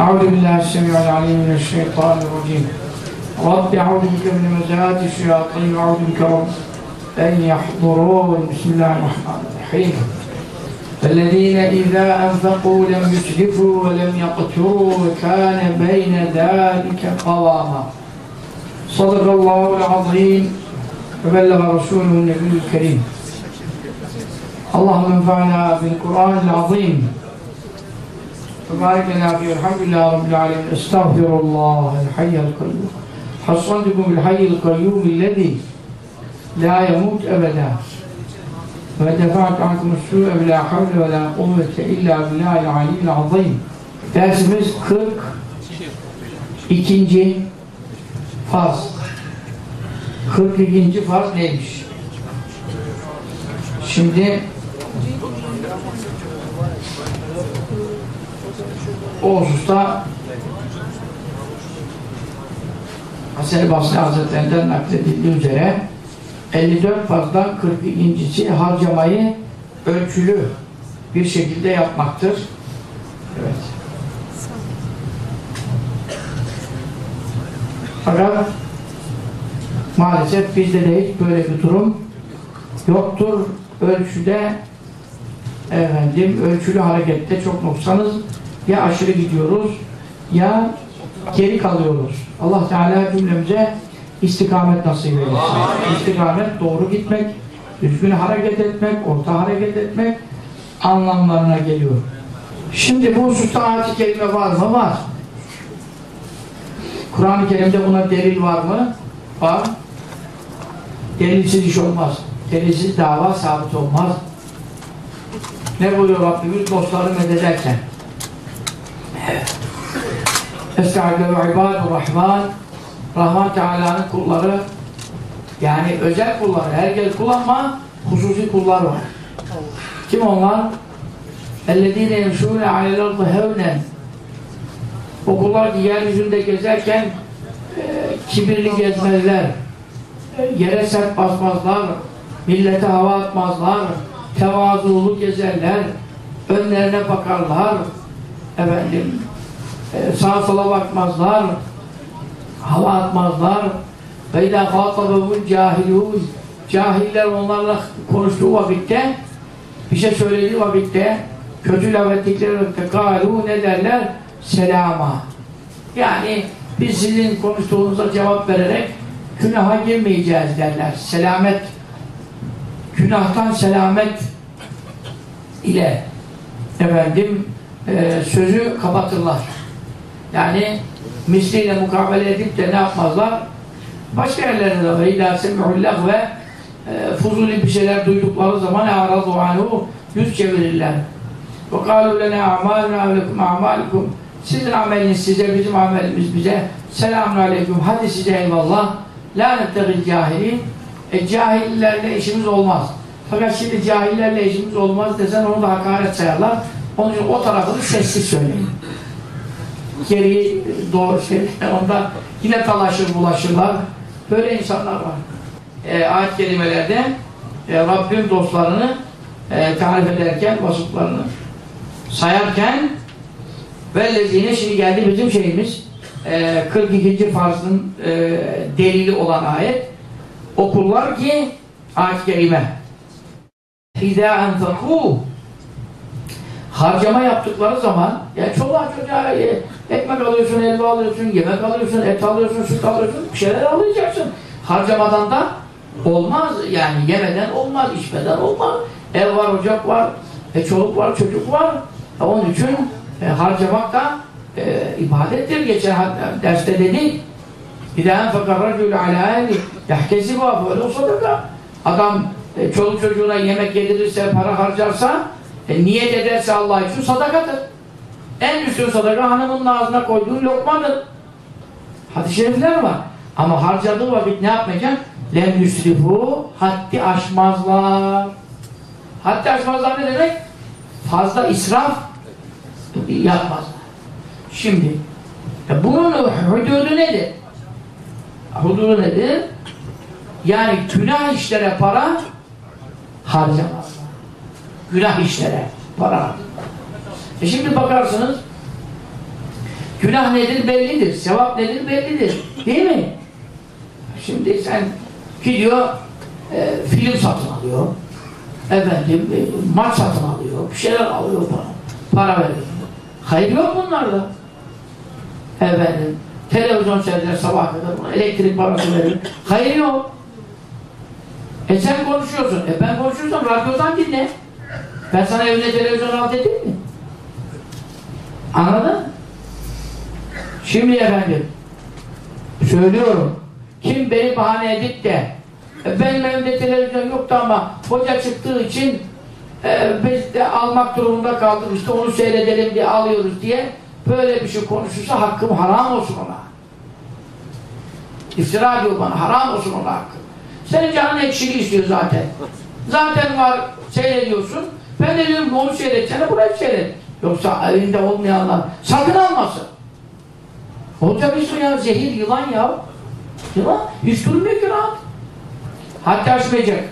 أعوذ بالله السميع العليم من الشيطان الرجيم. رب أعوذ بك من مزات الشياطين وأعوذ بك رب أن يحضرون. بسم الله الرحمن الرحيم. الذين إذا أنفقوا لم يسرفوا ولم يقتروا وكان بين ذلك قواما. صدق الله العظيم. وبلغ رسوله النبي الكريم. اللهم انفعنا بالقرآن العظيم. وبارك لنا فيه الحمد لله رب العالمين استغفر الله الحي القيوم حصنتكم بالحي القيوم الذي لا يموت أبدا ودفعت عنكم السوء بلا حول ولا قوة إلا بالله العلي العظيم Dersimiz 42. farz. 42. farz neymiş? Şimdi o hususta Hasan-ı Basri Hazretlerinden nakledildiği üzere 54 farzdan 42.si harcamayı ölçülü bir şekilde yapmaktır. Evet. Fakat maalesef bizde de hiç böyle bir durum yoktur. Ölçüde efendim, ölçülü harekette çok noksanız ya aşırı gidiyoruz ya geri kalıyoruz. Allah Teala cümlemize istikamet nasip eylesin. İstikamet doğru gitmek, düzgün hareket etmek, orta hareket etmek anlamlarına geliyor. Şimdi bu hususta ayet-i kerime var mı? Var. Kur'an-ı Kerim'de buna delil var mı? Var. Delilsiz iş olmaz. Delilsiz dava sabit olmaz. Ne buyuruyor Rabbimiz dostları medederken? Evet. Estaizu ve ibadur rahman Rahman Teala'nın kulları yani özel kulları, herkes kul ama hususi kullar var. Kim onlar? اَلَّذ۪ينَ يَمْشُونَ عَلَى الْاَرْضِ هَوْنًا O kullar ki yeryüzünde gezerken e, kibirli gezmezler, e, yere sert basmazlar, millete hava atmazlar, tevazulu gezerler, önlerine bakarlar, efendim, e, sağa sola bakmazlar, hava atmazlar. İdâ khâtabevul cahilûn Cahiller onlarla konuştuğu vakitte bir şey söylediği vakitte kötü laf ettikleri vakitte ne derler? Selama. Yani biz sizin konuştuğunuza cevap vererek günaha girmeyeceğiz derler. Selamet günahtan selamet ile efendim e, sözü kapatırlar. Yani misliyle mukabele edip de ne yapmazlar? Başka yerlerde de ve idâ semihullah ve e, fuzuli bir şeyler duydukları zaman a'radu anhu yüz çevirirler. Ve kâlu lene a'maluna alekum a'malikum sizin ameliniz size, bizim amelimiz bize selamun aleyküm, hadi size eyvallah la nettegil cahilin e, cahillerle işimiz olmaz. Fakat şimdi cahillerle işimiz olmaz desen onu da hakaret sayarlar. Onun için o tarafını sessiz söyleyin geriye doğru şey, onda yine talaşır bulaşırlar. Böyle insanlar var. E, ayet kelimelerde e, Rabbim dostlarını e, tarif ederken vasıflarını sayarken vellezine şimdi geldi bizim şeyimiz e, 42. farzın e, delili olan ayet okullar ki ayet kelime İzâ enfekû harcama yaptıkları zaman ya çoluğa çocuğa e, ekmek alıyorsun, elma alıyorsun, yemek alıyorsun, et alıyorsun, süt alıyorsun, bir şeyler alacaksın. Harcamadan da olmaz yani yemeden olmaz, içmeden olmaz. Ev var, ocak var, e, çoluk var, çocuk var. E, onun için e, harcamak da e, ibadettir. Geçen derste dedik. İdâ enfekar racûlü alâ ehli yahkesi bu sadaka. Adam e, çoluk çocuğuna yemek yedirirse, para harcarsa e, niyet ederse Allah için sadakadır. En üstün sadaka hanımın ağzına koyduğu lokmadır. Hadis-i şerifler var. Ama harcadığı vakit ne yapmayacak? Lem yusrifu haddi aşmazlar. Haddi aşmazlar ne demek? Fazla israf yapmazlar. Şimdi e bunun hududu nedir? Hududu nedir? Yani günah işlere para harcamaz. Günah işlere para. E şimdi bakarsınız Günah nedir bellidir. Sevap nedir bellidir. Değil mi? Şimdi sen gidiyor e, film satın alıyor. Efendim e, maç satın alıyor. Bir şeyler alıyor para. Para veriyor. Hayır yok bunlarda. Efendim televizyon seyreder sabah kadar elektrik parası verir. Hayır yok. E sen konuşuyorsun. E ben konuşuyorsam radyodan dinle. Ben sana evine televizyon al dedim mi? Anladın? Şimdi efendim söylüyorum. Kim beni bahane edip de e, benim evimde televizyon yoktu ama hoca çıktığı için e, biz de almak durumunda kaldık işte onu seyredelim diye alıyoruz diye böyle bir şey konuşursa hakkım haram olsun ona. İftira diyor bana haram olsun ona hakkım. Senin canın ekşili istiyor zaten. Zaten var seyrediyorsun. Ben de ki onu seyredeceğine burayı seyret. Yoksa evinde olmayanlar sakın almasın. Olacak iş mi ya? Zehir, yılan ya. Yılan. Hiç durmuyor ki rahat. Hatta açmayacak.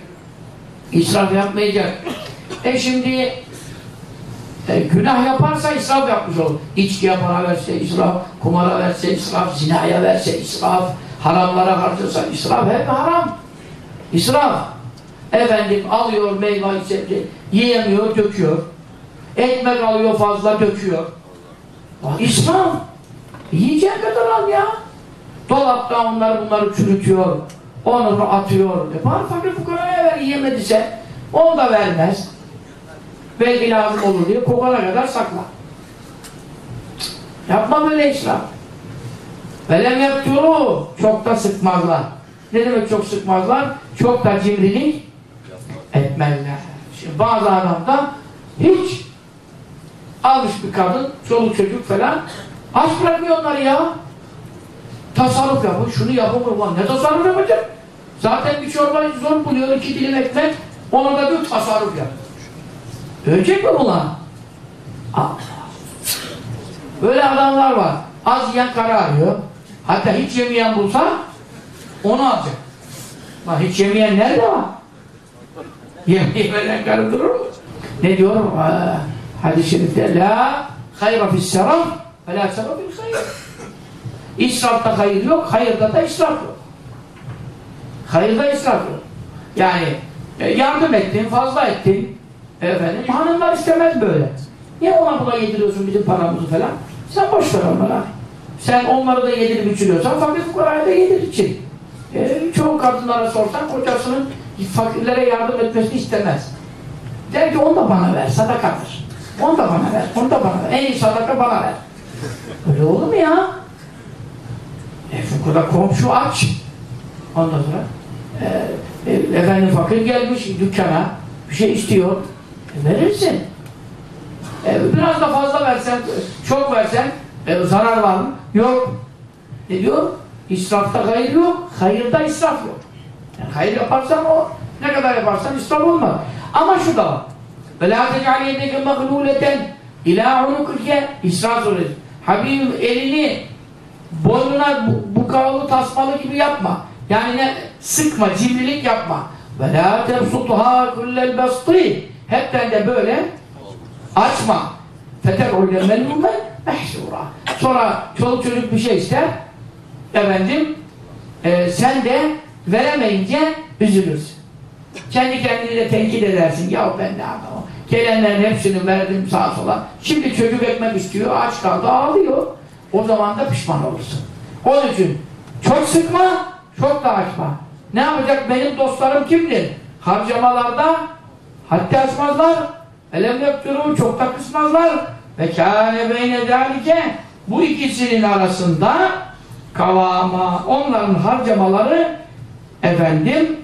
İsraf yapmayacak. E şimdi e, günah yaparsa israf yapmış olur. İçkiye para verse israf, kumara verse israf, zinaya verse israf, haramlara harcasa israf, hep haram. İsraf. Efendim alıyor meyve sebze, yiyemiyor, döküyor. Ekmek alıyor fazla, döküyor. Bak, İsraf. Yiyeceğin kadar al ya. Dolapta onları bunları çürütüyor. Onu atıyor. E bari fakir fukaraya ver yiyemediyse. Onu da vermez. Belki lazım olur diye kokana kadar sakla. Yapma böyle israf. Velem yapturu. Çok da sıkmazlar. Ne demek çok sıkmazlar? Çok da cimrilik etmezler. Şimdi bazı adam da hiç almış bir kadın, çoluk çocuk falan aç bırakmıyor onları ya. Tasarruf yapın, şunu yapın, ulan ne tasarruf yapacak? Zaten bir çorbayı zor buluyor, iki dilim ekmek, onu da bir tasarruf yap. Ölecek mi ulan? Böyle adamlar var. Az yiyen kara arıyor. Hatta hiç yemeyen bulsa onu alacak. Lan hiç yemeyen nerede var? Yemeyemeden karı durur mu? Ne diyor? Hadis-i şerifte La hayra fisseraf ve la seraf fil hayr. İsrafta hayır yok, hayırda da israf yok. Hayırda israf yok. Yani e, yardım ettin, fazla ettin. Efendim, hanımlar istemez böyle. Niye ona buna yediriyorsun bizim paramızı falan? Sen boş ver onlara. Sen onları da yedirip içiriyorsan fakir fukaraya da yedir için. E, çoğu kadınlara sorsan kocasının fakirlere yardım etmesini istemez. Der ki onu da bana ver, sadakadır. Onu da bana ver, onu da bana ver. En iyi sadaka bana ver. Öyle olur mu ya? E fukara komşu aç. Ondan sonra e, e, efendim fakir gelmiş dükkana bir şey istiyor. E, verirsin. E, biraz da fazla versen, çok versen e, zarar var mı? Yok. Ne diyor? İsrafta hayır yok, hayırda israf yok. Yani hayır yaparsan o ne kadar yaparsan israf olmaz. Ama şu da var. وَلَا تَجْعَلْ يَدَكَ مَغْلُولَةً اِلَى عُنُقِكَ İsra suresi. Habibim elini boynuna bu, bu kavalı tasmalı gibi yapma. Yani ne? Sıkma, cimrilik yapma. وَلَا تَبْسُطُهَا كُلَّ الْبَسْطِ Hepten de böyle açma. فَتَرْعُلَ مَلْمُمَ مَحْشُورًا Sonra çoluk çocuk bir şey ister. Efendim e, sen de veremeyince üzülürsün. Kendi kendini de tenkit edersin. Ya ben ne yapamam. Gelenlerin hepsini verdim sağa sola. Şimdi çocuk ekmek istiyor, aç kaldı, ağlıyor. O zaman da pişman olursun. Onun için çok sıkma, çok da açma. Ne yapacak? Benim dostlarım kimdir? Harcamalarda hatta açmazlar. Elem yaptırımı çok da kısmazlar. Ve kâne beyne zâlike bu ikisinin arasında kavama, onların harcamaları efendim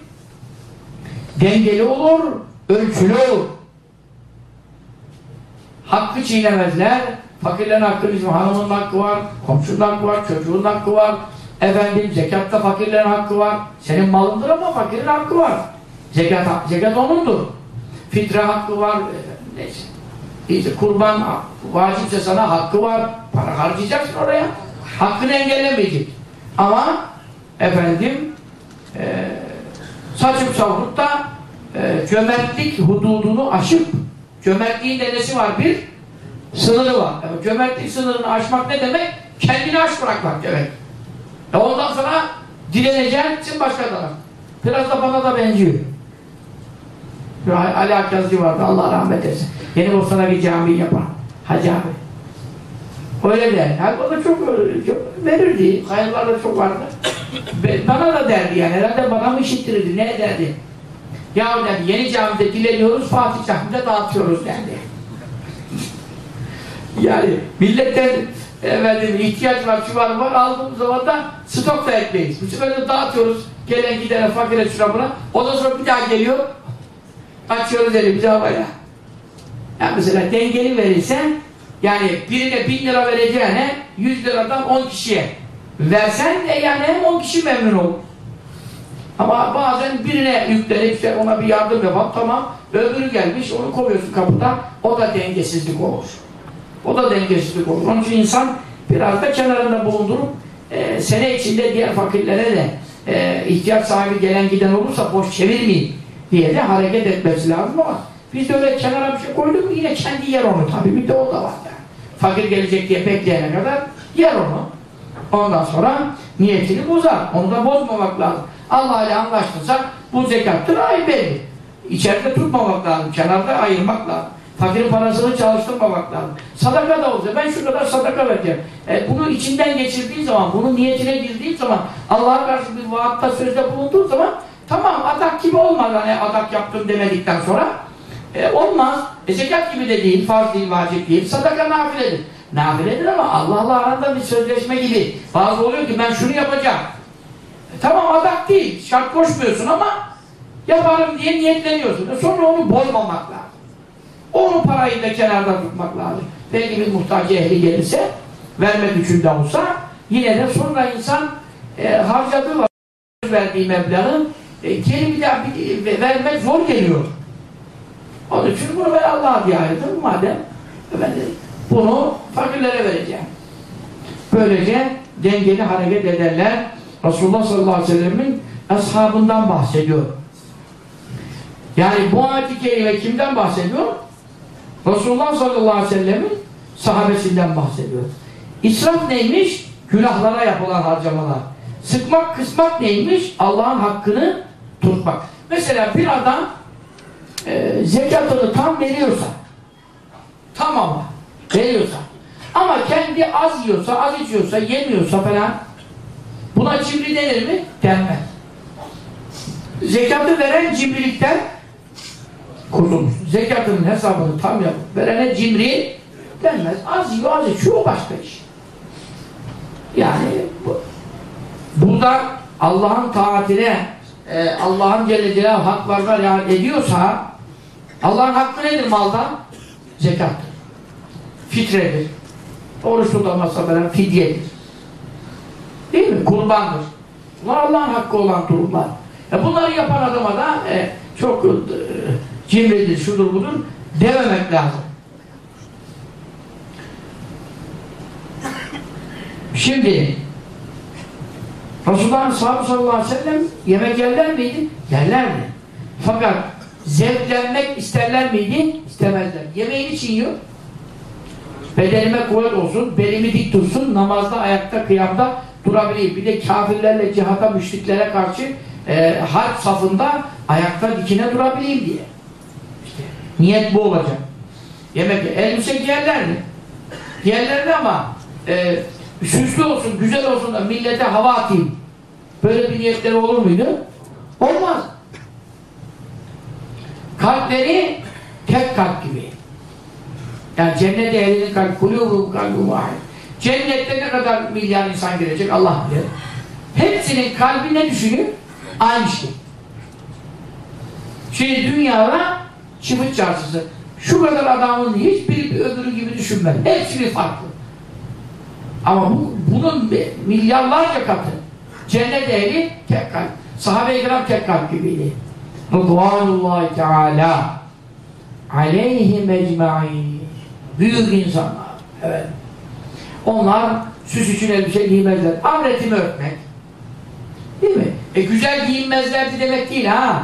dengeli olur, ölçülü olur. Hakkı çiğnemezler. Fakirlerin hakkı bizim hanımın hakkı var, komşunun hakkı var, çocuğun hakkı var. Efendim zekatta fakirlerin hakkı var. Senin malındır ama fakirin hakkı var. Zekat, zekat onundur. Fitre hakkı var. Neyse. İşte kurban vacipse sana hakkı var. Para harcayacaksın oraya. Hakkını engellemeyecek. Ama efendim e, saçıp savurup da e, cömertlik hududunu aşıp cömertliğin de nesi var bir? Sınırı var. Yani cömertlik sınırını aşmak ne demek? Kendini aş bırakmak demek. E ondan sonra direneceksin başka taraf. Biraz da bana da benziyor. Ali Akkazcı vardı Allah rahmet eylesin. Yeni Bosna'da bir cami yapan. Hacı abi. Öyle der. Yani o da çok, çok verirdi. Hayırlar da çok vardı. bana da derdi yani. Herhalde bana mı işittirirdi? Ne derdi? Ya derdi yeni camide dileniyoruz Fatih Camii'de dağıtıyoruz derdi. yani milletten efendim, ihtiyaç var, şu var aldığımız zaman da stok da etmeyiz. Bu sefer de dağıtıyoruz. Gelen gidene, fakire şuna buna. Ondan sonra bir daha geliyor. Açıyoruz elimizi havaya. Yani mesela dengeli verirsen yani birine bin lira vereceğine yüz liradan on kişiye versen de yani hem on kişi memnun olur. Ama bazen birine yüklenip işte ona bir yardım yapalım tamam öbürü gelmiş onu kovuyorsun kapıdan o da dengesizlik olur. O da dengesizlik olur. Onun için insan biraz da kenarında bulundurup e, sene içinde diğer fakirlere de e, ihtiyaç sahibi gelen giden olursa boş çevirmeyin diye de hareket etmesi lazım ama biz öyle kenara bir şey koyduk yine kendi yer onu tabii bir de o da var yani. Fakir gelecek diye bekleyene kadar yer onu. Ondan sonra niyetini bozar. Onu da bozmamak lazım. Allah ile anlaştıysak bu zekattır ay belli. İçeride tutmamak lazım. Kenarda ayırmak lazım. Fakirin parasını çalıştırmamak lazım. Sadaka da olsa ben şu kadar sadaka vereceğim. E, bunu içinden geçirdiği zaman, bunu niyetine girdiği zaman, Allah'a karşı bir vaatta sözde bulunduğu zaman tamam adak gibi olmaz hani adak yaptım demedikten sonra e, olmaz. E, zekat gibi de değil, farz değil, vacip değil. Sadaka nafiledir. Nafiledir ama Allah'la aranda bir sözleşme gibi. Bazı oluyor ki ben şunu yapacağım. E, tamam adak değil, şart koşmuyorsun ama yaparım diye niyetleniyorsun. E, sonra onu bozmamak lazım. Onun parayı da kenarda tutmak lazım. Belki bir muhtaç ehli gelirse verme gücünde olsa yine de sonra insan e, harcadığı verdiği meblağı e, geri bir daha bir, e, vermek zor geliyor. Onun için bunu ben Allah'a diye ayırdım. Madem efendim, bunu fakirlere vereceğim. Böylece dengeli hareket ederler. Resulullah sallallahu aleyhi ve sellem'in ashabından bahsediyor. Yani bu ayet-i kerime kimden bahsediyor? Resulullah sallallahu aleyhi ve sellemin sahabesinden bahsediyor. İsraf neymiş? Günahlara yapılan harcamalar. Sıkmak, kısmak neymiş? Allah'ın hakkını tutmak. Mesela bir adam e, zekatını tam veriyorsa tam ama veriyorsa ama kendi az yiyorsa, az içiyorsa, yemiyorsa falan buna cimri denir mi? Denmez. Zekatı veren cimrilikten kurtulmuş. Zekatının hesabını tam yapıp verene cimri denmez. Az yiyor, az içiyor, başka iş. Yani bu, burada Allah'ın taatine e, Allah'ın Celle Celaluhu haklarına riayet ediyorsa Allah'ın hakkı nedir malda? Zekattır. Fitredir. Oruç tutamazsa falan fidyedir. Değil mi? Kurbandır. Bunlar Allah'ın hakkı olan durumlar. E bunları yapan adama da e, çok e, cimridir, şudur budur dememek lazım. Şimdi Resulullah sallallahu aleyhi ve sellem yemek yerler miydi? Yerlerdi. Fakat zevklenmek isterler miydi? İstemezler. Yemeğini için yiyor. Bedenime kuvvet olsun, belimi dik dursun, namazda, ayakta, kıyamda durabileyim. Bir de kafirlerle, cihata, müşriklere karşı e, harp safında ayakta dikine durabileyim diye. İşte niyet bu olacak. Yemek, elbise giyerlerdi. Giyerlerdi ama e, süslü olsun, güzel olsun da millete hava atayım. Böyle bir niyetleri olur muydu? Olmaz. Kalpleri tek kalp gibi. Yani cennet ehlinin kalbi, kulûbû kalbû vâhid. Cennette ne kadar milyar insan girecek Allah bilir. Hepsinin kalbi ne düşünüyor? Aynı şey. Şimdi dünyada çivit çarşısı. Şu kadar adamın hiçbiri bir öbürü gibi düşünmez. Hepsi bir farklı. Ama bu, bunun milyarlarca katı. Cennet ehli tek kalp. Sahabe-i kiram tek kalp gibiydi. Rıdvanullahi Teala aleyhim ecma'in büyük insanlar. Evet. Onlar süs için elbise giymezler. Avretimi örtmek. Değil mi? E güzel giyinmezlerdi demek değil ha.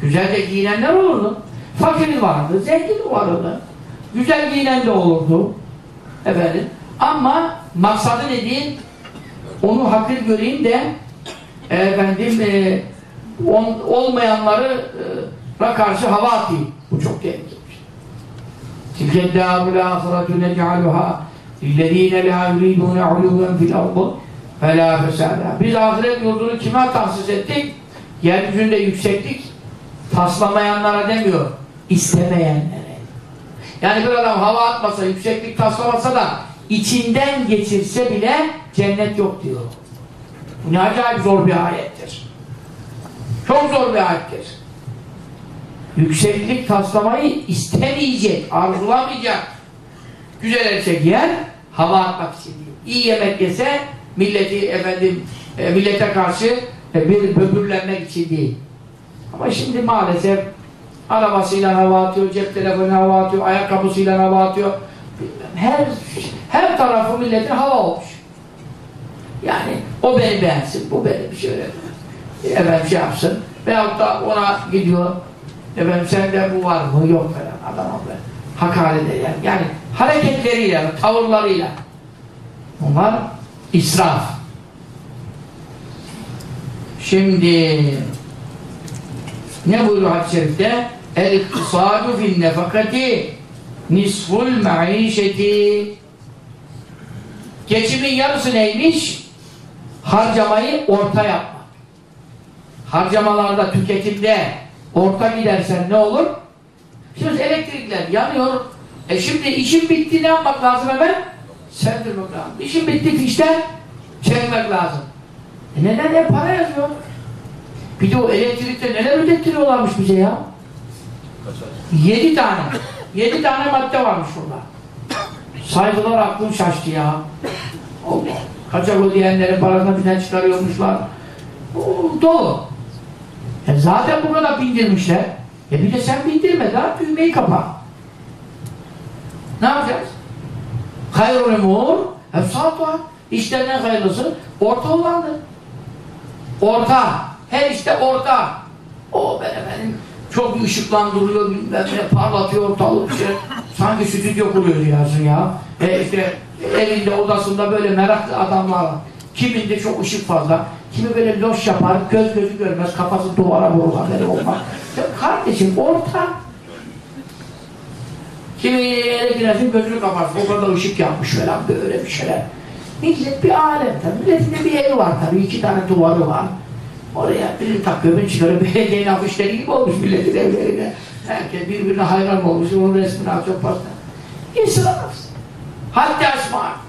Güzel de giyinenler olurdu. Fakiri vardı, zengin vardı. Güzel giyinen de olurdu. Efendim. Ama maksadı ne değil? Onu hakir göreyim de efendim e, on, olmayanları e, karşı hava atayım. Bu çok tehlikeli. Tilke dâbul âhıratü nec'aluhâ illezîne lâ yuridûne ulûven fil ardı felâ fesâdâ. Biz ahiret yurdunu kime tahsis ettik? Yeryüzünde yükseklik taslamayanlara demiyor. istemeyenlere. Yani bir adam hava atmasa, yükseklik taslamasa da içinden geçirse bile cennet yok diyor. Bu ne acayip zor bir ayettir. Çok zor bir ayettir. Yükseklik taslamayı istemeyecek, arzulamayacak. Güzel elbise giyer, hava atmak için. İyi yemek yese milleti efendim e, millete karşı e, bir böbürlenmek için değil. Ama şimdi maalesef arabasıyla hava atıyor, cep telefonu hava atıyor, ayakkabısıyla hava atıyor. Her her tarafı milletin hava olmuş. Yani o beni beğensin, bu beni bir şöyle efendim şey yapsın. Veyahut da ona gidiyor efendim sende bu var mı? Yok falan adama böyle hakaret eder. Yani hareketleriyle, tavırlarıyla bunlar israf. Şimdi ne buyuruyor hadis-i şerifte? El-iktisadu fin nefakati nisful maişeti Geçimin yarısı neymiş? Harcamayı orta yapmak. Harcamalarda, tüketimde orta gidersen ne olur? Şimdi elektrikler yanıyor. E şimdi işin bitti ne yapmak lazım hemen? Sevdirmek lazım. İşin bitti fişten çekmek lazım. E neden? E para yazıyor. Bir de o elektrikte neler ödettiriyorlarmış bize ya? Yedi tane. Yedi tane madde varmış burada. Saydılar aklım şaştı ya. Allah. Kaçak ödeyenlerin parasını birden çıkarıyormuşlar. O, dolu. E zaten bu kadar bindirmişler. E bir de sen bindirme daha düğmeyi kapa. Ne yapacağız? Hayrul emur efsatuha İşlerden hayırlısı orta olandır. Orta. Her işte orta. O ben efendim çok ışıklandırıyor, bilmem ne, parlatıyor ortalık işte. Sanki stüdyo kuruyor diyorsun ya. E işte evinde, odasında böyle meraklı adamlar var. Kiminde çok ışık fazla, kimi böyle loş yapar, göz gözü görmez, kafası duvara vurur, haberi olmaz. Ya kardeşim orta. Kimi eve girersin gözünü kaparsın, o kadar ışık yapmış falan böyle bir şeyler. Millet bir alem tabii. Milletin de bir evi var tabii, iki tane duvarı var. Oraya birini takıyor, birini çıkarıyor. Belediyenin afişleri gibi olmuş milletin evlerine. Herkes birbirine hayran olmuş, onun resmini atıyor fazla. İsraf. Hatta asma.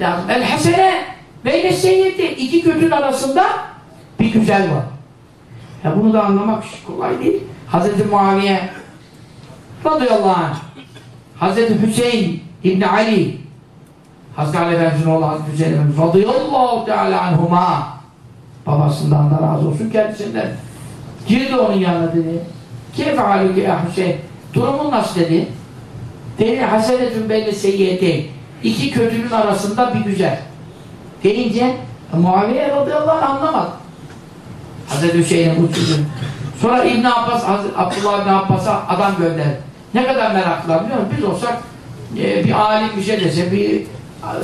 Lazım. El hasene beyne seyyidi. İki kötünün arasında bir güzel var. Ya bunu da anlamak kolay değil. Hazreti Muaviye radıyallahu anh Hazreti Hüseyin İbni Ali Hazreti Ali Efendimiz'in oğlu Hazreti Hüseyin Efendimiz radıyallahu teala anhuma babasından da razı olsun kendisinden girdi onun yanına dedi keyfe halüke ya Hüseyin durumun nasıl dedi dedi hasenetün beyne seyyiyeti iki kötünün arasında bir güzel deyince Muaviye radıyallahu anh anlamadı Hazreti Hüseyin'in sözünü sonra İbn Abbas Hazreti Abdullah İbn Abbas'a adam gönderdi ne kadar meraklılar biliyor musun? biz olsak e, bir alim bir şey dese bir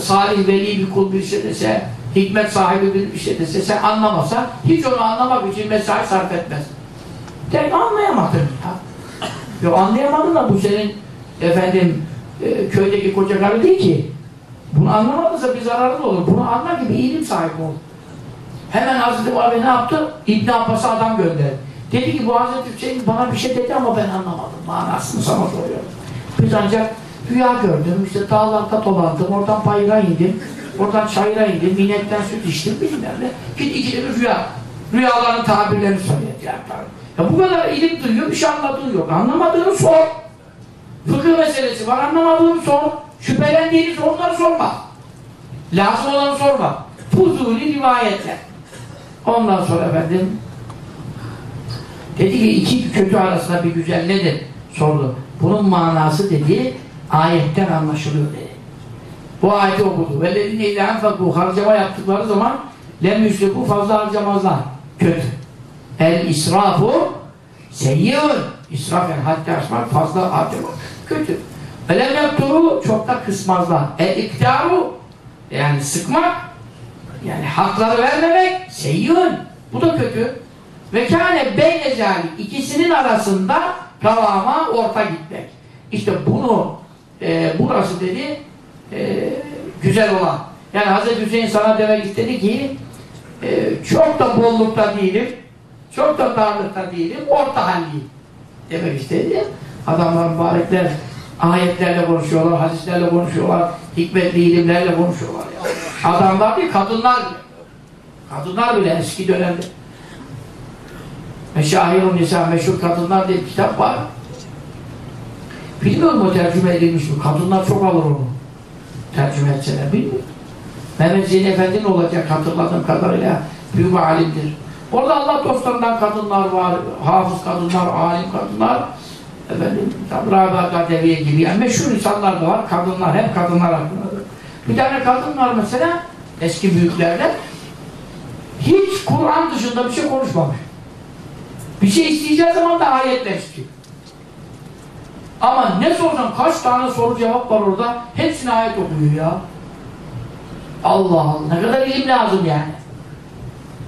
salih veli bir kul bir şey dese hikmet sahibi bir, şey dese sen anlamasa hiç onu anlamak için mesai sarf etmez. Der anlayamadın ya. Yok anlayamadın da bu senin efendim e, köydeki koca karı değil ki. Bunu anlamadıysa bir zararı olur. Bunu anlar gibi ilim sahibi olur. Hemen Hazreti Muhammed ne yaptı? İbn Abbas'a adam gönderdi. Dedi ki bu Hazreti Hüseyin bana bir şey dedi ama ben anlamadım. Manasını sana soruyorum. Biz ancak rüya gördüm. İşte dağlarda dolandım. Oradan bayıra indim. Oradan çayıra indim. İnekten süt içtim. Bilmem ne. Git ikili bir rüya. Rüyaların tabirlerini söyledi. Ya bu kadar ilim duyuyor. Bir şey anladığın yok. Anlamadığını sor. Fıkıh meselesi var. Anlamadığını sor. Şüphelendiğini sor. Onları sorma. Lazım olanı sorma. Fuzuli rivayetler. Ondan sonra efendim dedi ki iki kötü arasında bir güzel nedir? Sordu. Bunun manası dedi ayetten anlaşılıyor dedi. Bu ayeti okudu. ve Vellezine ilâ enfakû harcama yaptıkları zaman lem yüslükû fazla harcamazlar. Kötü. El israfu seyyûn İsraf yani haddi aşmak, fazla harcamak kötü. Velem yapturu çok da kısmazlar. E iktidaru yani sıkmak yani hakları vermemek seyyün. Bu da kötü. Ve kâne beyne zâlik ikisinin arasında kavama orta gitmek. İşte bunu e, burası dedi e, güzel olan. Yani Hazreti Hüseyin sana demek istedi ki e, çok da bollukta değilim çok da darlıkta değilim orta halliyim demek istedi. Adamlar mübarekler ayetlerle konuşuyorlar, hadislerle konuşuyorlar, hikmetli ilimlerle konuşuyorlar. Ya. Adamlar değil, kadınlar bile. Kadınlar bile eski dönemde. Meşahirun Nisa, meşhur kadınlar diye kitap var. Bilmiyorum o tercüme edilmiş mi? Kadınlar çok alır onu. Tercüme etseler bilmiyorum. Mehmet Zeyn Efendi ne olacak hatırladığım kadarıyla büyük alimdir. Orada Allah dostlarından kadınlar var, hafız kadınlar, alim kadınlar, efendim, Rabia Kadeviye gibi yani meşhur insanlar da var, kadınlar, hep kadınlar hakkındadır. Bir tane kadın var mesela, eski büyüklerden, hiç Kur'an dışında bir şey konuşmamış. Bir şey isteyeceği zaman da ayetler istiyor. Ama ne sorsan kaç tane soru cevap var orada, hepsini ayet okuyor ya. Allah Allah, ne kadar ilim lazım yani.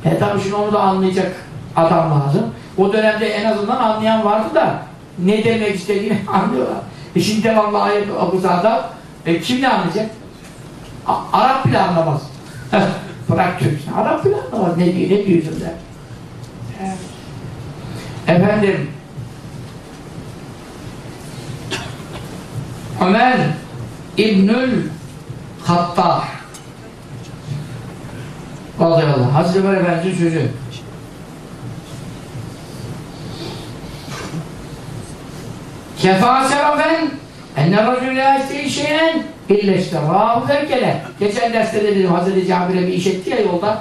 E tabi şimdi onu da anlayacak adam lazım. O dönemde en azından anlayan vardı da ne demek istediğini anlıyorlar. E şimdi devamlı ayet okusa adam e kim ne anlayacak? A Arap bile anlamaz. Bırak Türkçe. Arap bile anlamaz. Ne diyor, ne diyorsun der. Evet. Efendim Ömer İbnül Hattar Radıyallahu Hazreti Ömer Efendimiz'in sözü. Kefa serafen enne racül la isteyi şeyen ille işterâhu zevkele. Geçen derste de dedim Hazreti Cabir'e bir iş etti ya yolda.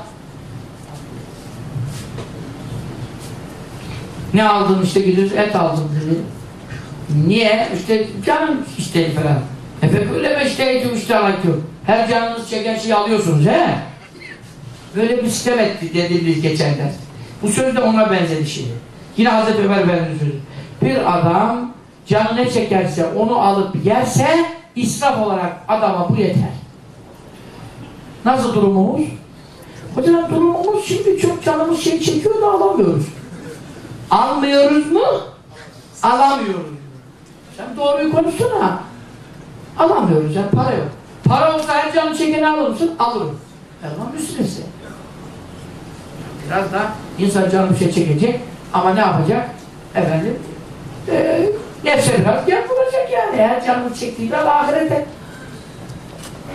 Ne aldın işte gidiyoruz et aldım dedi. Niye? İşte canım istedi falan. Efe böyle meşteydim işte Her canınız çeken şeyi alıyorsunuz he? Böyle bir sistem etti dediniz geçen ders. Bu söz de ona benzedi şimdi. Yine Hazreti Ömer Efendimiz sözü. Bir adam canı ne çekerse onu alıp yerse israf olarak adama bu yeter. Nasıl durumumuz? Hocam durumumuz şimdi çok canımız şey çekiyor da alamıyoruz. Almıyoruz mu? Alamıyoruz. Sen doğruyu konuşsana. Alamıyoruz yani para yok. Para olsa her canı çekeni alır mısın? Alırım. Erman Müslümse. Biraz da insan canı bir şey çekecek ama ne yapacak? Efendim e, nefse biraz gel bulacak yani. Her canını çektiğinde ahirete.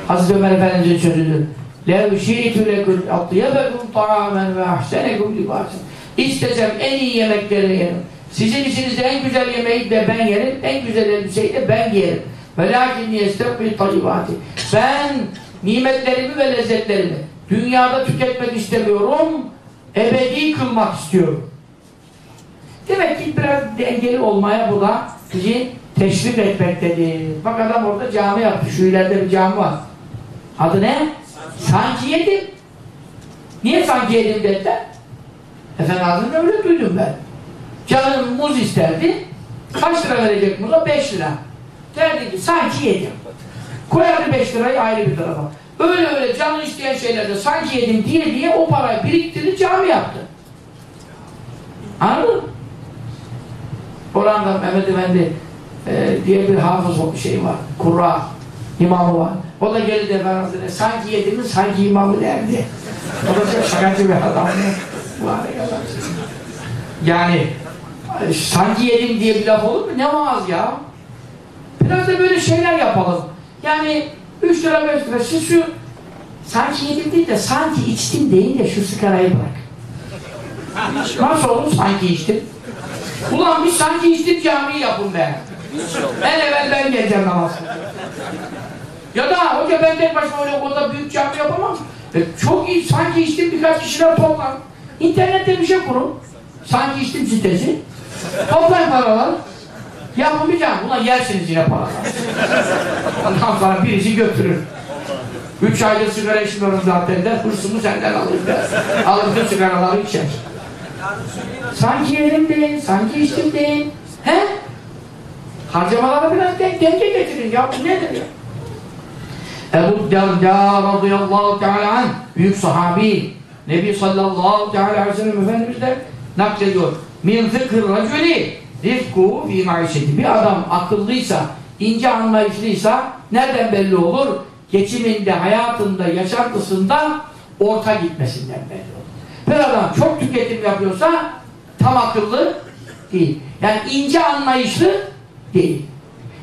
Hazreti Ömer Efendimiz'in sözüdür. لَوْ شِئِتُ لَكُمْ اَطْيَبَكُمْ طَعَامًا وَاَحْسَنَكُمْ لِبَاسًا İstesem en iyi yemekleri yerim. Sizin içinizde en güzel yemeği de ben yerim, en güzel elbiseyi de ben giyerim. وَلَاكِنْ يَسْتَقْبِلْ طَيِبَاتِ Ben nimetlerimi ve lezzetlerimi dünyada tüketmek istemiyorum, ebedi kılmak istiyorum. Demek ki biraz dengeli olmaya bu da bizi teşvik etmektedir. Bak adam orada cami yaptı. Şu ileride bir cami var. Adı ne? Sanki yedim. Niye sanki yedim dediler? Efendim öyle duydum ben. Canım muz isterdi. Kaç lira verecek muza? Beş lira. Derdi ki sanki yedim. Koyardı beş lirayı ayrı bir tarafa. Öyle öyle canı isteyen şeylerde sanki yedim diye diye o parayı biriktirdi cami yaptı. Anladın mı? Oranda Mehmet Efendi e, diye bir hafız şey var. Kurra imamı var. O da geldi Efendimiz'e sanki yedim sanki imamı derdi. O da çok şakacı bir adam. yani sanki yedim diye bir laf olur mu? Ne vaaz ya? Biraz da böyle şeyler yapalım. Yani 3 lira 5 lira şu sanki yedim değil de sanki içtim değil de şu sigarayı bırak. Nasıl olur sanki içtim? Ulan biz sanki içtim camiyi yapın be. En evvel ben geleceğim namaz. Ya da hoca ben tek başıma öyle okulda büyük cami yapamam. E, çok iyi sanki içtim birkaç kişiler toplan. İnternette bir şey kurun. Sanki içtim sitesi. Toplayın paraları. Cami. Ulan yersiniz yine paraları. Ondan sonra birisi götürür. Üç aydır sigara içmiyorum zaten der. Hırsımı senden alır der. Alır bütün sigaraları içer. Sanki yerim değil, sanki içtim değil. He? Harcamalara biraz den denge getirin ya. Bu nedir ya? Ebu Derda radıyallahu teala anh büyük sahabi Nebi sallallahu teala aleyhi ve sellem Efendimiz de naklediyor. Min fıkır raculi rifku fi maişeti. Bir adam akıllıysa, ince anlayışlıysa nereden belli olur? Geçiminde, hayatında, yaşantısında orta gitmesinden belli olur. Bir adam çok tüketim yapıyorsa tam akıllı değil. Yani ince anlayışlı değil.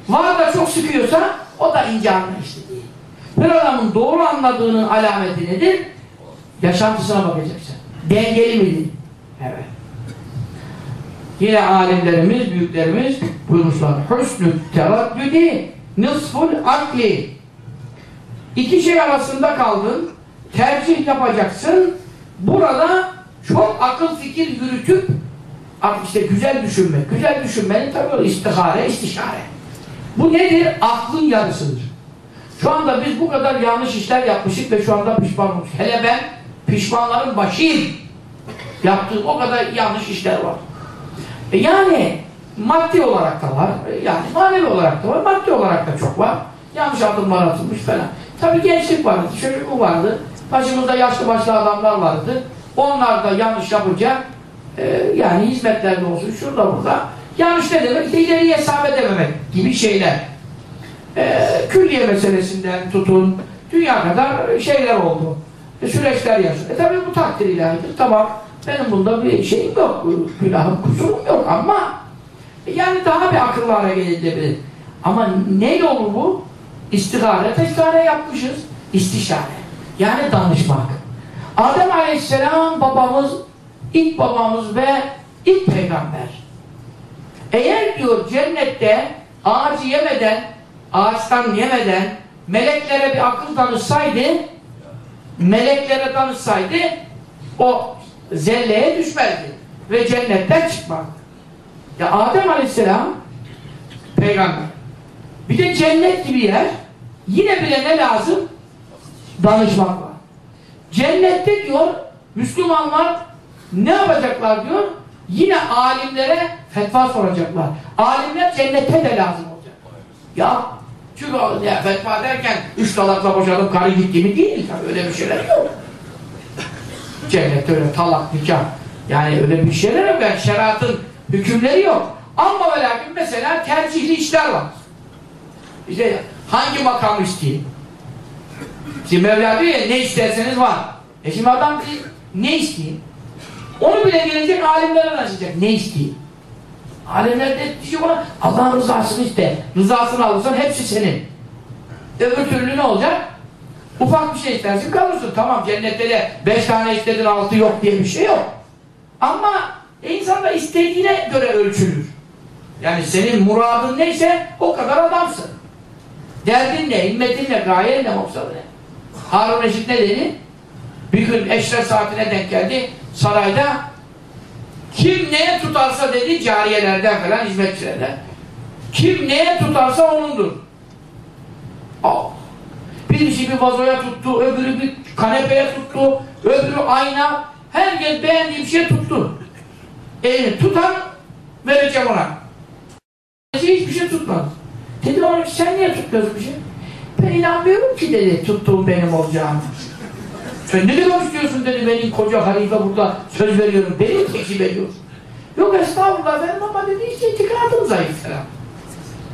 Var da çok sıkıyorsa o da ince anlayışlı değil. Bir adamın doğru anladığının alameti nedir? Yaşantısına bakacaksın. Dengeli midir? Evet. Yine alimlerimiz, büyüklerimiz buyurmuşlar. Hüsnü teraddüdi nısful akli. İki şey arasında kaldın. Tercih yapacaksın. Burada çok akıl fikir yürütüp işte güzel düşünmek. Güzel düşünmenin tabii istihare, istişare. Bu nedir? Aklın yarısıdır. Şu anda biz bu kadar yanlış işler yapmışız ve şu anda pişman. Hele ben pişmanların başıyım. Yaptığım o kadar yanlış işler var. E yani maddi olarak da var, e yani manevi olarak da var, maddi olarak da çok var. Yanlış adımlar atılmış falan. Tabii gençlik vardı, çocuk vardı, başımızda yaşlı başlı adamlar vardı. Onlar da yanlış yapınca e, yani hizmetlerde olsun, şurada burada yanlış ne demek? İşte ileriye hesap edememek gibi şeyler. E, külliye meselesinden tutun, dünya kadar şeyler oldu. E, süreçler yaşadı. E tabi bu takdir ilahidir. Tamam, benim bunda bir şeyim yok, günahım, kusurum yok ama yani daha bir akıllı hale gelebilir. Ama ne yolu bu? İstihare, testihare yapmışız. İstişare. Yani danışmak. Adem Aleyhisselam babamız, ilk babamız ve ilk peygamber. Eğer diyor cennette ağacı yemeden, ağaçtan yemeden meleklere bir akıl danışsaydı, meleklere danışsaydı o zelleye düşmezdi ve cennetten çıkmazdı. Ya Adem Aleyhisselam peygamber. Bir de cennet gibi yer yine bile ne lazım? Danışmak var. Cennette diyor Müslümanlar ne yapacaklar diyor? Yine alimlere fetva soracaklar. Alimler cennette de lazım olacak. Ya çünkü ya, fetva derken üç talakla boşadım karı gitti mi değil. Tabii öyle bir şeyler yok. Cennette öyle talak, nikah. Yani öyle bir şeyler yok. Yani şeriatın hükümleri yok. Ama ve mesela tercihli işler var. İşte hangi makam isteyeyim? Şimdi Mevla diyor ya ne isterseniz var. E şimdi adam ne isteyeyim? Onu bile gelecek alimlere danışacak. Ne isteyeyim? Alimler de diyecek ona Allah'ın rızasını iste. Rızasını alırsan hepsi senin. Öbür türlü ne olacak? Ufak bir şey istersin kalırsın. Tamam cennette de beş tane istedin altı yok diye bir şey yok. Ama insan da istediğine göre ölçülür. Yani senin muradın neyse o kadar adamsın. Derdin ne, himmetin ne, gayen ne, maksadı ne? Harun Reşit ne dedi? Bir gün eşref saatine denk geldi sarayda kim neye tutarsa dedi cariyelerden falan hizmetçilerden kim neye tutarsa onundur. Aa. Birisi bir vazoya tuttu, öbürü bir kanepeye tuttu, öbürü ayna. Herkes beğendiği bir şey tuttu. Elini tutan vereceğim ona. Hiçbir şey tutmadı. Dedi ona sen niye tutmuyorsun bir şey? Ben inanmıyorum ki dedi tuttuğum benim olacağını. Sen ne demek istiyorsun dedi benim koca halife burada söz veriyorum. Beni tekzip ediyorsun. Yok estağfurullah benim ama dedi işte itikadım zayıf falan.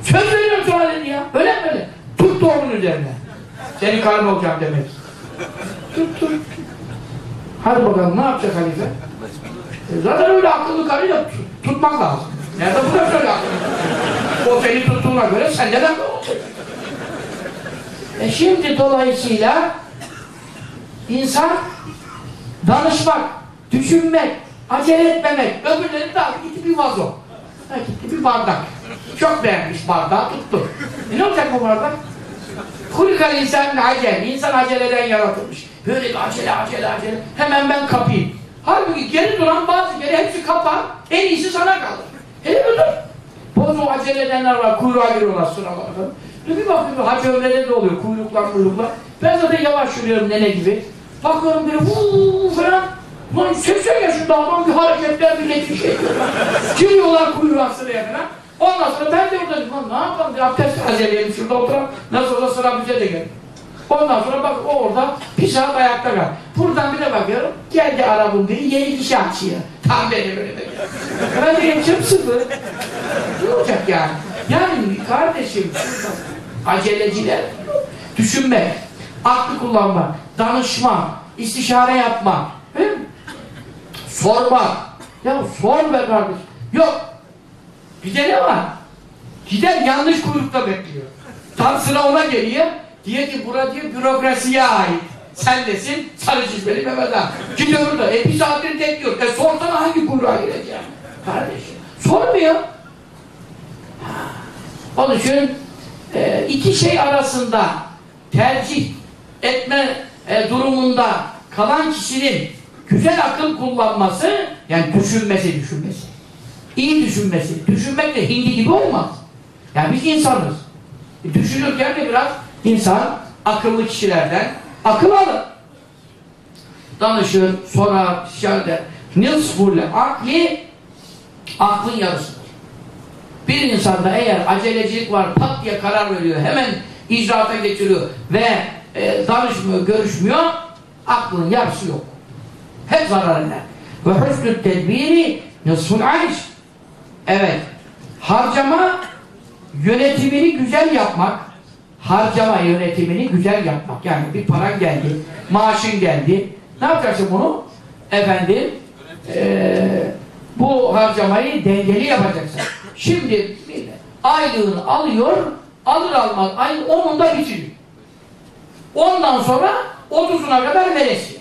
Söz veriyorum sana dedi ya. Öyle mi öyle? Tut onun üzerine. Senin karın olacağım demek. Tut tut. Hadi bakalım ne yapacak halife? E zaten öyle akıllı karıyla tut, tutmak lazım. Nerede bu da şöyle akıllı? O seni tuttuğuna göre sen neden? E şimdi dolayısıyla insan danışmak, düşünmek, acele etmemek, öbürleri de gitti bir vazo. Ha, gitti bir bardak. Çok beğenmiş bardağı tuttu. E ne olacak bu bardak? Kulikal insan acele. İnsan aceleden yaratılmış. Böyle bir acele, acele, acele. Hemen ben kapayım. Halbuki geri duran bazı kere hepsi kapar. En iyisi sana kalır. Hele dur? Bozu acele edenler var. Kuyruğa giriyorlar sıralara. Dur bir bakıyorum Hacı Ömer'e de oluyor. Kuyruklar kuyruklar. Ben zaten yavaş yürüyorum nene gibi. Bakıyorum biri vuuu falan. Ulan 80 yaşında adam bir hareketler bir şey. Giriyorlar kuyruğa sıraya falan. Ondan sonra ben de orada dedim, "Lan ne yapalım, bir abdest tazeleyelim, şurada oturalım, nasıl olsa sıra bize de gelir. Ondan sonra bak o orada saat ayakta kal. Buradan bir de bakıyorum, geldi Arap'ın biri yeni kişi açıyor. Tam beni böyle. Ben geçim sıfır. Ne olacak yani? Yani kardeşim, aceleciler, düşünmek, aklı kullanmak, danışmak, istişare mi? sormak. Ya sor be kardeşim. Yok. Bir de ne var? Gider yanlış kuyrukta bekliyor. Tam sıra ona geliyor. Diye ki bura diye bürokrasiye ait. Sen desin sarı çizmeli Mehmet Ağa. Gidiyor burada. E bir saattir bekliyor. E sorsana hangi kuyruğa gireceğim? Kardeşim. Sormuyor. Onun için e, iki şey arasında tercih etme e, durumunda kalan kişinin güzel akıl kullanması yani düşünmesi düşünmesi iyi düşünmesi. Düşünmek de hindi gibi olmaz. Yani biz insanız. E, düşünürken de biraz insan akıllı kişilerden akıl alır. Danışır, sorar, şöyle nilsfulle akli aklın yarısıdır. Bir insanda eğer acelecilik var pat diye karar veriyor hemen icraata geçiriyor ve e, danışmıyor, görüşmüyor aklın yarısı yok. Hep zarar ve hüsnü tedbiri nısful ayş evet harcama yönetimini güzel yapmak harcama yönetimini güzel yapmak yani bir paran geldi maaşın geldi ne yapacaksın bunu efendim eee bu harcamayı dengeli yapacaksın. Şimdi aylığını alıyor, alır almaz ayın 10'unda bitiriyor. Ondan sonra 30'una kadar veresiye.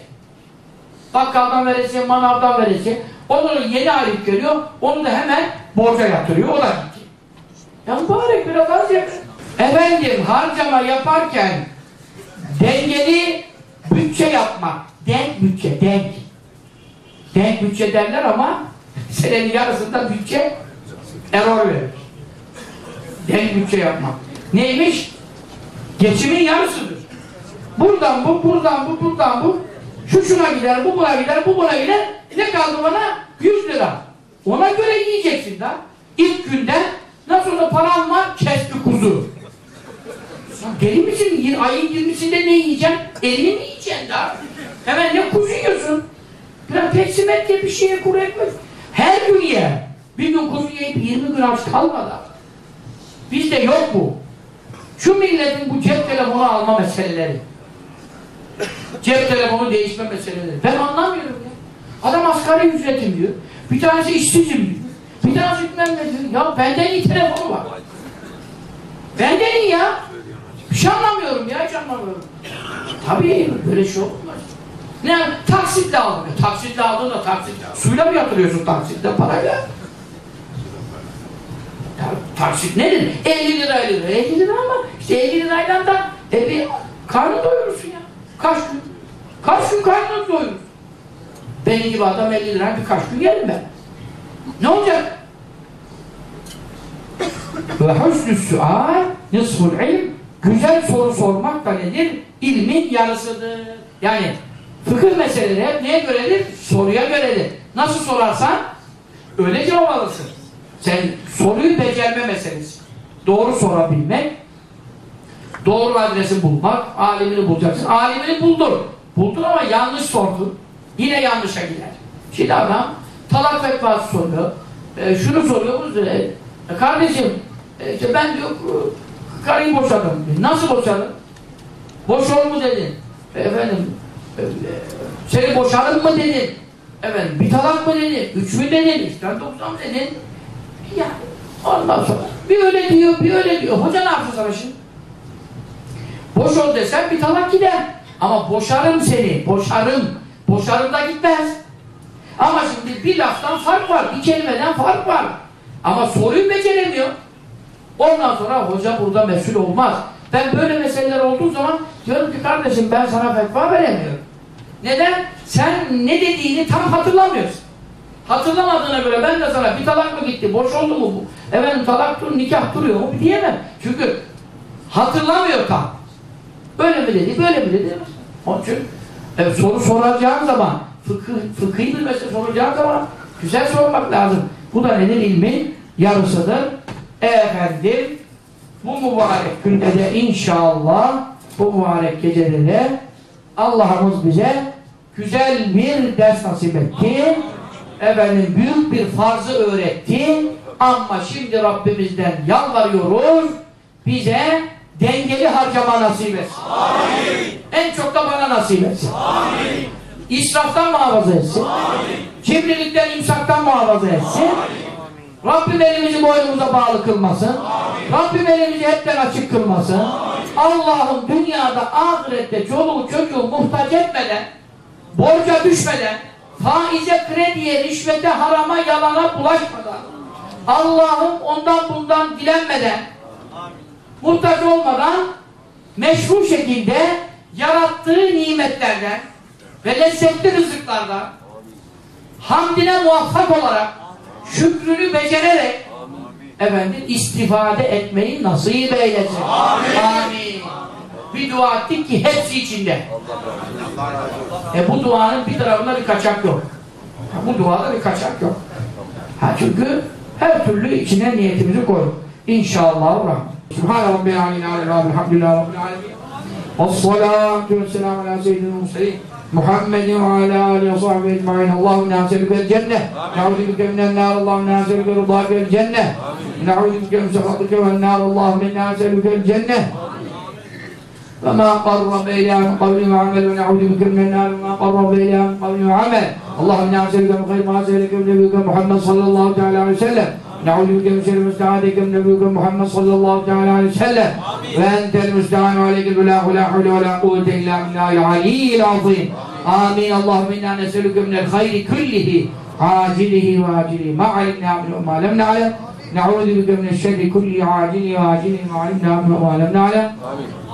Bakkaldan veresiye, manavdan veresiye. Onu yeni aylık görüyor, onu da hemen borca yatırıyor, o da gitti. Ya mübarek biraz az yapın. Efendim harcama yaparken dengeli bütçe yapmak. Denk bütçe, denk. Denk bütçe derler ama senenin yarısında bütçe error verir. Denk bütçe yapmak. Neymiş? Geçimin yarısıdır. Buradan bu, buradan bu, buradan bu. Şu şuna gider, bu buna gider, bu buna gider. Ne kaldı bana? 100 lira. Ona göre yiyeceksin da. İlk günden nasıl olsa param var, kes bir kuzu. Sen deli misin? Ayın 20'sinde ne yiyeceksin? 50 mi yiyeceksin daha? Hemen ne kuzu yiyorsun? Biraz peksimet diye bir şeye kuru ekmek. Her gün ye. Bir gün kuzu yiyip 20 gün aç kalmadan. Bizde yok bu. Şu milletin bu cep telefonu alma meseleleri. Cep telefonu değişme meseleleri. Ben anlamıyorum ya. Adam asgari ücretim diyor. Bir tanesi işsizim. Bir tanesi bilmem ne diyor. Ya benden iyi telefonu var. Benden iyi ya. Bir şey anlamıyorum ya hiç anlamıyorum. Tabii böyle şey olmaz. Ne taksitle aldım. Taksitle aldın da taksit. Suyla mı yatırıyorsun taksitle parayla? Ya, taksit nedir? 50 lira 50 lira. 50 lira ama işte 50 lirayla da e, bir karnı doyurursun ya. Kaç gün? Kaç gün karnını doyurur? Benim gibi adam 50 lira birkaç gün yerim ben. Ne olacak? Ve husnü sual nisful ilm güzel soru sormak da nedir? İlmin yarısıdır. Yani fıkıh meseleleri hep neye göredir? Soruya göredir. Nasıl sorarsan öyle cevap alırsın. Sen soruyu becerme meselesi. Doğru sorabilmek, doğru adresi bulmak, alimini bulacaksın. Alimini buldun. Buldun ama yanlış sordun. Yine yanlışa gider. Şimdi adam talak fetvası soruyor. E, şunu soruyor. bunu söylüyor. E, kardeşim e, ben diyor e, karıyı boşadım. Nasıl boşadın? Boş ol mu dedin? E, efendim e, e, seni boşarım mı dedin? Efendim bir talak mı dedin? Üç mü dedin? Üçten doksan dedin? Ya ondan sonra bir öyle diyor, bir öyle diyor. Hoca ne yapsın sana şimdi? Boş ol desen bir talak gider. Ama boşarım seni, boşarım. Boşarım da gitmez. Ama şimdi bir laftan fark var, bir kelimeden fark var. Ama soruyu beceremiyor. Ondan sonra hoca burada mesul olmaz. Ben böyle meseleler olduğu zaman diyorum ki kardeşim ben sana fetva veremiyorum. Neden? Sen ne dediğini tam hatırlamıyorsun. Hatırlamadığına göre ben de sana bir talak mı gitti, boş oldu mu bu? Efendim talak dur, nikah duruyor mu? Diyemem. Çünkü hatırlamıyor tam. Böyle mi dedi, böyle mi dedi? Onun için e, soru soracağın zaman, fıkıh, fıkıh bilmesi soracağın zaman güzel sormak lazım. Bu da nedir? İlmin yarısıdır. efendim bu mübarek günde de inşallah bu mübarek gecede de Allah'ımız bize güzel bir ders nasip etti. Efendim büyük bir farzı öğretti. Ama şimdi Rabbimizden yalvarıyoruz. Bize dengeli harcama nasip etsin. Amin. En çok da bana nasip etsin. Amin. İsraftan muhafaza etsin. Amin. Cimrilikten, imsaktan muhafaza etsin. Amin. Rabbim elimizi boynumuza bağlı kılmasın. Amin. Rabbim elimizi hepten açık kılmasın. Allah'ım dünyada, ahirette çoluğu çocuğu muhtaç etmeden, borca düşmeden, faize, krediye, rişvete, harama, yalana bulaşmadan, Allah'ım ondan bundan dilenmeden, muhtaç olmadan, meşru şekilde yarattığı nimetlerden ve lezzetli rızıklardan hamdine muvaffak olarak şükrünü becererek efendim istifade etmeyi nasip eylesin. Amin. Amin. Bir dua ettik ki hepsi içinde. E bu duanın bir tarafında bir kaçak yok. Bu duada bir kaçak yok. Ha çünkü her türlü içine niyetimizi koyduk. İnşallah. Subhane Rabbil Alemin Elhamdülillah Rabbil Alemin Vessalatu vesselamu ala seyyidil murselin محمد وعلى آله وصحبه أجمعين اللهم نسألك الجنة نعوذ بك من النار اللهم نسألك رضاك الجنة نعوذ بك من سخطك والنار اللهم إنا نسألك الجنة وما قرب إليها من قول وعمل ونعوذ بك من النار وما قرب إليها من قول وعمل اللهم إنا نسألك من خير ما سألك من نبيك محمد صلى الله تعالى عليه وسلم نعوذ بك من شر مستعاذك من نبيك محمد صلى الله تعالى عليه وسلم وأنت المستعان عليك البلاغ ولا حول ولا قوة إلا بالله العلي العظيم آمين اللهم إنا نسألك من الخير كله عاجله وآجله ما علمنا منه وما لم نعلم نعوذ بك من الشر كله عاجله وآجله ما علمنا منه وما لم نعلم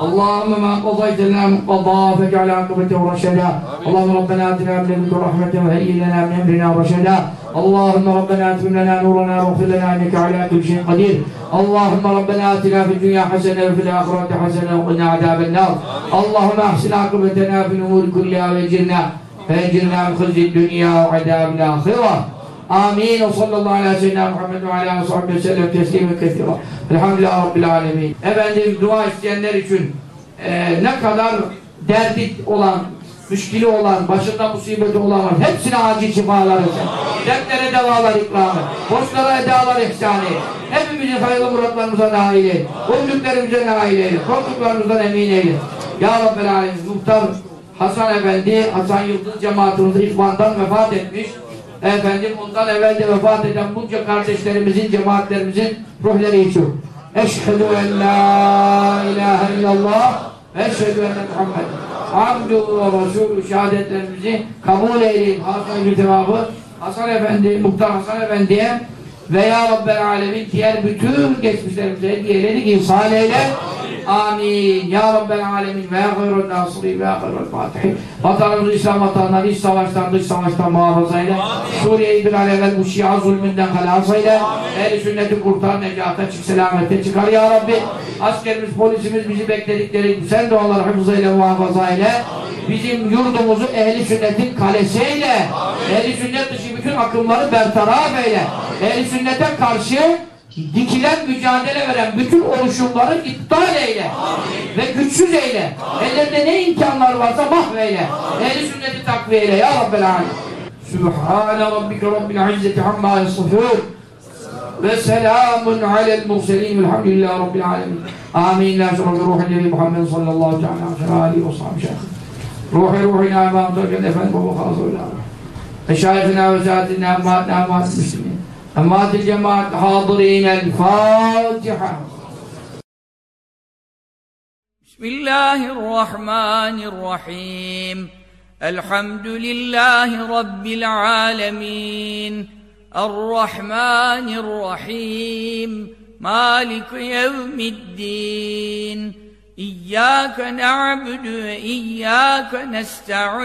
اللهم ما قضيت لنا من قضاء فاجعل عاقبته رشدا اللهم ربنا آتنا من لدنك رحمة وهيئ لنا من أمرنا رشدا. اللهم ربنا اتمم لنا نورنا واغفر لنا إنك على كل شيء قدير. اللهم ربنا آتنا في الدنيا حسنة وفي الآخرة حسنة وقنا عذاب النار. اللهم أحسن عاقبتنا في الأمور كلها وأجرنا فأجرنا من خزي الدنيا وعذاب الآخرة. آمين وصلى الله على سيدنا محمد وعلى آله وصحبه وسلم تسليما كثيرا الحمد لله رب العالمين Efendim dua isteyenler için e, ne kadar derdi olan müşkili olan, başında musibeti olan var. Hepsine acil şifalar etsin. Dertlere devalar ikramı. Borçlara edalar ihsanı. Hepimizin hayırlı muratlarımıza nail et. Öldüklerimize nail et. Korktuklarımızdan emin eyle. Ya Rabbel Alemin. Muhtar Hasan Efendi, Hasan Yıldız cemaatimiz İhvan'dan vefat etmiş. Efendim ondan evvel de vefat eden bunca kardeşlerimizin, cemaatlerimizin ruhları için. Eşhedü en la ilahe illallah ve eşhedü enne Muhammed abdu ve resulü şehadetlerimizi kabul eyleyip Hasan cevabı Hasan Efendi, Muhtar Hasan Efendi'ye ve ya Rabbel Alemin diğer bütün geçmişlerimize hediyeleri ihsan eyle. Amin. Ya Rabbel Alemin ve ya gayrul nasiri ve ya gayrul fatihi. Vatanımızı İslam vatanları iç savaştan dış savaştan muhafaza eyle. Suriye'yi bir an evvel bu şia zulmünden halas eyle. Ehl-i sünneti kurtar, necata çık, selamete çıkar ya Rabbi. Askerimiz, polisimiz bizi bekledikleri sen de onları hafıza ile muhafaza eyle. Bizim yurdumuzu ehli sünnetin kalesi eyle. Ehli sünnet dışı bütün akımları bertaraf eyle. Ehli sünnete karşı dikilen mücadele veren bütün oluşumları iptal eyle Amin. ve güçsüz eyle Amin. ellerinde ne imkanlar varsa mahveyle ehli sünneti takviye eyle ya Rabbel Alem Sübhane Rabbike Rabbil İzzeti Amma Yasifun ve selamun alel murselin velhamdülillahi Rabbil Alemin Amin La şeref ruhun nebi Muhammed sallallahu aleyhi ve sellem Ruhi ruhina imam Tövken Efendi Baba Khazırla Meşayihina ve zâdina emmatna emmat müslümin أمات الجماعة حاضرين الفاتحة. بسم الله الرحمن الرحيم. الحمد لله رب العالمين. الرحمن الرحيم. مالك يوم الدين. إياك نعبد وإياك نستعين.